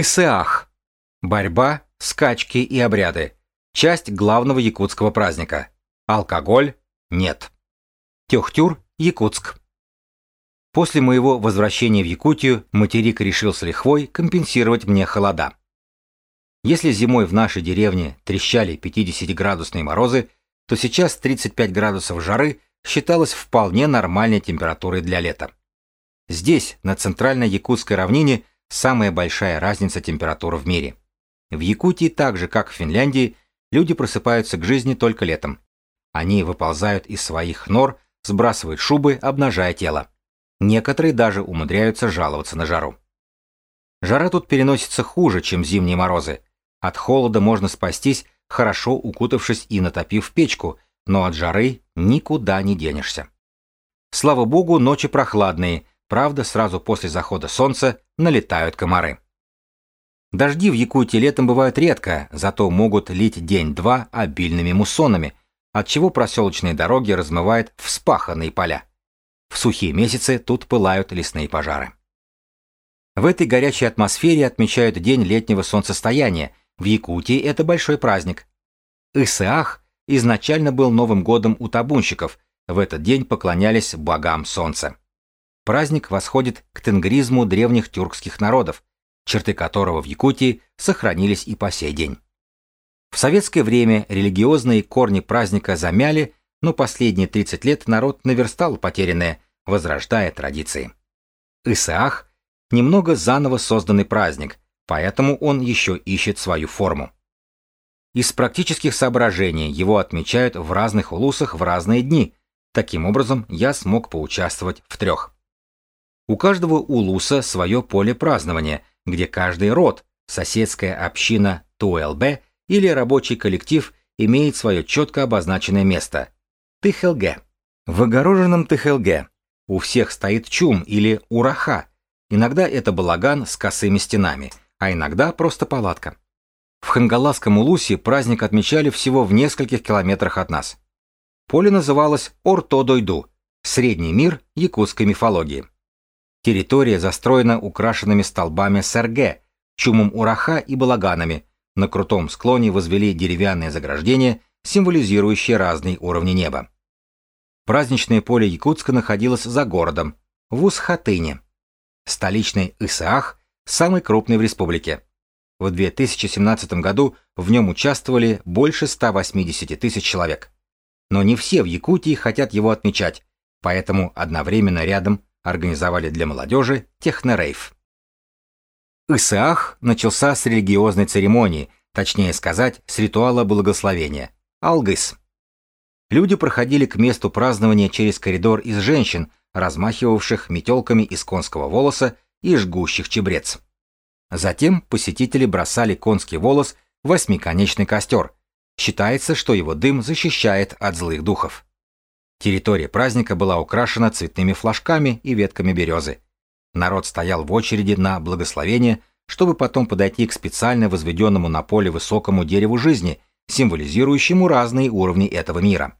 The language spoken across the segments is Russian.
Исеах. Борьба, скачки и обряды. Часть главного якутского праздника. Алкоголь? Нет. Тёхтюр, Якутск. После моего возвращения в Якутию материк решил с лихвой компенсировать мне холода. Если зимой в нашей деревне трещали 50-градусные морозы, то сейчас 35 градусов жары считалось вполне нормальной температурой для лета. Здесь, на центральной якутской равнине, самая большая разница температур в мире. В Якутии, так же как в Финляндии, люди просыпаются к жизни только летом. Они выползают из своих нор, сбрасывают шубы, обнажая тело. Некоторые даже умудряются жаловаться на жару. Жара тут переносится хуже, чем зимние морозы. От холода можно спастись, хорошо укутавшись и натопив печку, но от жары никуда не денешься. Слава богу, ночи прохладные, правда, сразу после захода солнца налетают комары. Дожди в Якутии летом бывают редко, зато могут лить день-два обильными муссонами, отчего проселочные дороги размывает вспаханные поля. В сухие месяцы тут пылают лесные пожары. В этой горячей атмосфере отмечают День летнего солнцестояния. В Якутии это большой праздник. Исаах изначально был Новым годом у табунщиков. В этот день поклонялись богам солнца. Праздник восходит к тенгризму древних тюркских народов, черты которого в Якутии сохранились и по сей день. В советское время религиозные корни праздника замяли, но последние 30 лет народ наверстал потерянное, возрождая традиции. Исаах – немного заново созданный праздник, поэтому он еще ищет свою форму. Из практических соображений его отмечают в разных улусах в разные дни. Таким образом, я смог поучаствовать в трех. У каждого улуса свое поле празднования, где каждый род, соседская община ТУЛБ или рабочий коллектив имеет свое четко обозначенное место – Тыхелге. В огороженном Тыхелге у всех стоит чум или ураха. Иногда это балаган с косыми стенами, а иногда просто палатка. В Хангаласском Улусе праздник отмечали всего в нескольких километрах от нас. Поле называлось Ортодойду – средний мир якутской мифологии. Территория застроена украшенными столбами СРГ, чумом ураха и балаганами. На крутом склоне возвели деревянные заграждения, символизирующие разные уровни неба. Праздничное поле Якутска находилось за городом, в Усхатыне. Столичный Исаах самый крупный в республике. В 2017 году в нем участвовали больше 180 тысяч человек. Но не все в Якутии хотят его отмечать, поэтому одновременно рядом организовали для молодежи технорейв. Исаах начался с религиозной церемонии, точнее сказать, с ритуала благословения – Алгыс. Люди проходили к месту празднования через коридор из женщин, размахивавших метелками из конского волоса и жгущих чебрец. Затем посетители бросали конский волос в восьмиконечный костер. Считается, что его дым защищает от злых духов. Территория праздника была украшена цветными флажками и ветками березы. Народ стоял в очереди на благословение, чтобы потом подойти к специально возведенному на поле высокому дереву жизни, символизирующему разные уровни этого мира.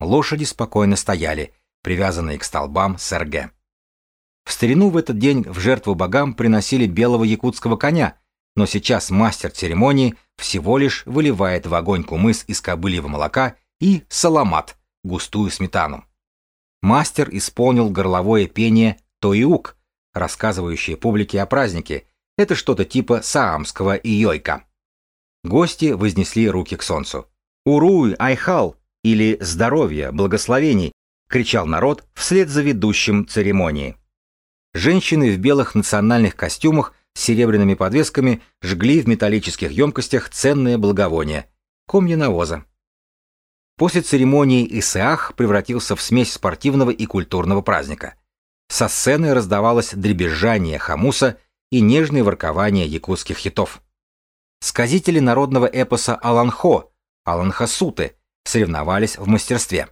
Лошади спокойно стояли, привязанные к столбам СРГ. В старину в этот день в жертву богам приносили белого якутского коня, но сейчас мастер церемонии всего лишь выливает в огонь кумыс из кобыльего молока и саламат, густую сметану. Мастер исполнил горловое пение «Тоиук», рассказывающее публике о празднике. Это что-то типа саамского иойка. Гости вознесли руки к солнцу. «Уруй, Айхал!» или «Здоровье, благословений!» кричал народ вслед за ведущим церемонии. Женщины в белых национальных костюмах с серебряными подвесками жгли в металлических емкостях ценное благовоние – комья навоза. После церемонии Исаах превратился в смесь спортивного и культурного праздника. Со сцены раздавалось дребезжание хамуса и нежное воркование якутских хитов. Сказители народного эпоса Аланхо, Аланхасуты, соревновались в мастерстве.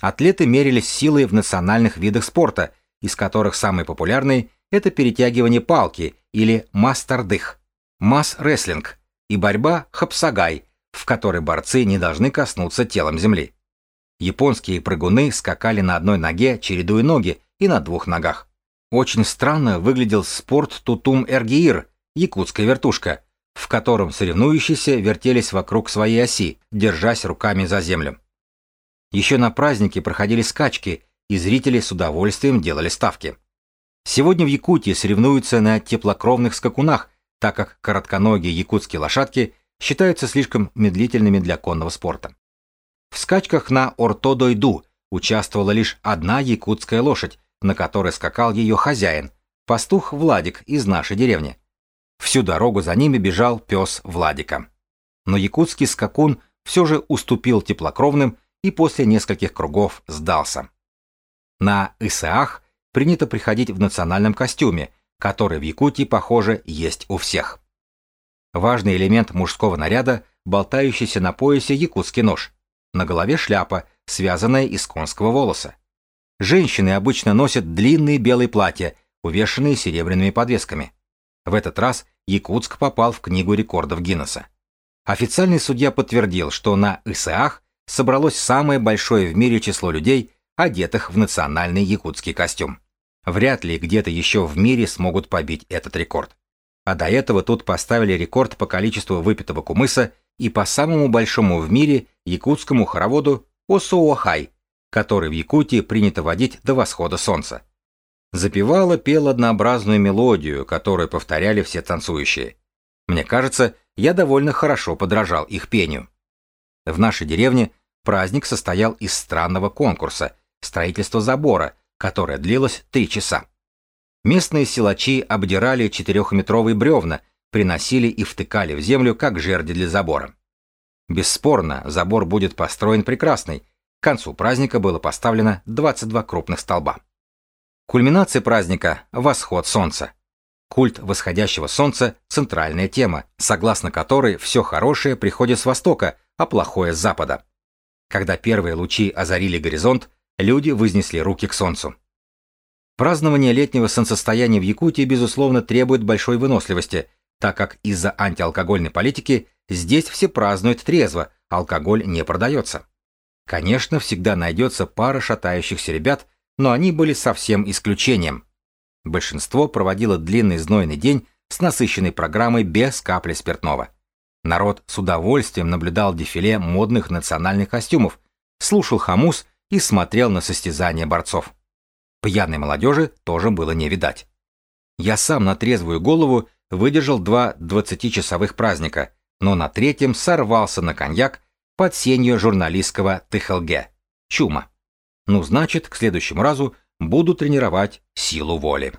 Атлеты мерились силой в национальных видах спорта, из которых самый популярный – это перетягивание палки или мастардых, масс-рестлинг и борьба хапсагай, в которой борцы не должны коснуться телом земли. Японские прыгуны скакали на одной ноге, чередуя ноги, и на двух ногах. Очень странно выглядел спорт тутум-эргиир якутская вертушка, в котором соревнующиеся вертелись вокруг своей оси, держась руками за землю. Еще на празднике проходили скачки, и зрители с удовольствием делали ставки. Сегодня в Якутии соревнуются на теплокровных скакунах, так как коротконогие якутские лошадки считаются слишком медлительными для конного спорта. В скачках на Ортодойду участвовала лишь одна якутская лошадь, на которой скакал ее хозяин, пастух Владик из нашей деревни. Всю дорогу за ними бежал пес Владика. Но якутский скакун все же уступил теплокровным и после нескольких кругов сдался. На ИСАах принято приходить в национальном костюме, который в Якутии, похоже, есть у всех. Важный элемент мужского наряда – болтающийся на поясе якутский нож. На голове шляпа, связанная из конского волоса. Женщины обычно носят длинные белые платья, увешанные серебряными подвесками. В этот раз Якутск попал в книгу рекордов Гиннесса. Официальный судья подтвердил, что на ИСАах собралось самое большое в мире число людей, одетых в национальный якутский костюм. Вряд ли где-то еще в мире смогут побить этот рекорд. А до этого тут поставили рекорд по количеству выпитого кумыса и по самому большому в мире якутскому хороводу Осуохай, который в Якутии принято водить до восхода солнца. Запевала пел однообразную мелодию, которую повторяли все танцующие. Мне кажется, я довольно хорошо подражал их пению. В нашей деревне праздник состоял из странного конкурса – строительства забора, которое длилось три часа. Местные силачи обдирали четырехметровые бревна, приносили и втыкали в землю, как жерди для забора. Бесспорно, забор будет построен прекрасный. К концу праздника было поставлено 22 крупных столба. Кульминация праздника – восход солнца. Культ восходящего солнца – центральная тема, согласно которой все хорошее приходит с востока, а плохое с запада. Когда первые лучи озарили горизонт, люди вознесли руки к солнцу. Празднование летнего солнцестояния в Якутии, безусловно, требует большой выносливости, так как из-за антиалкогольной политики здесь все празднуют трезво, алкоголь не продается. Конечно, всегда найдется пара шатающихся ребят, но они были совсем исключением. Большинство проводило длинный знойный день с насыщенной программой без капли спиртного. Народ с удовольствием наблюдал дефиле модных национальных костюмов, слушал хамус и смотрел на состязания борцов. Пьяной молодежи тоже было не видать. Я сам на трезвую голову выдержал два двадцатичасовых праздника, но на третьем сорвался на коньяк под сенью журналистского ТХЛГ. Чума. Ну, значит, к следующему разу буду тренировать силу воли.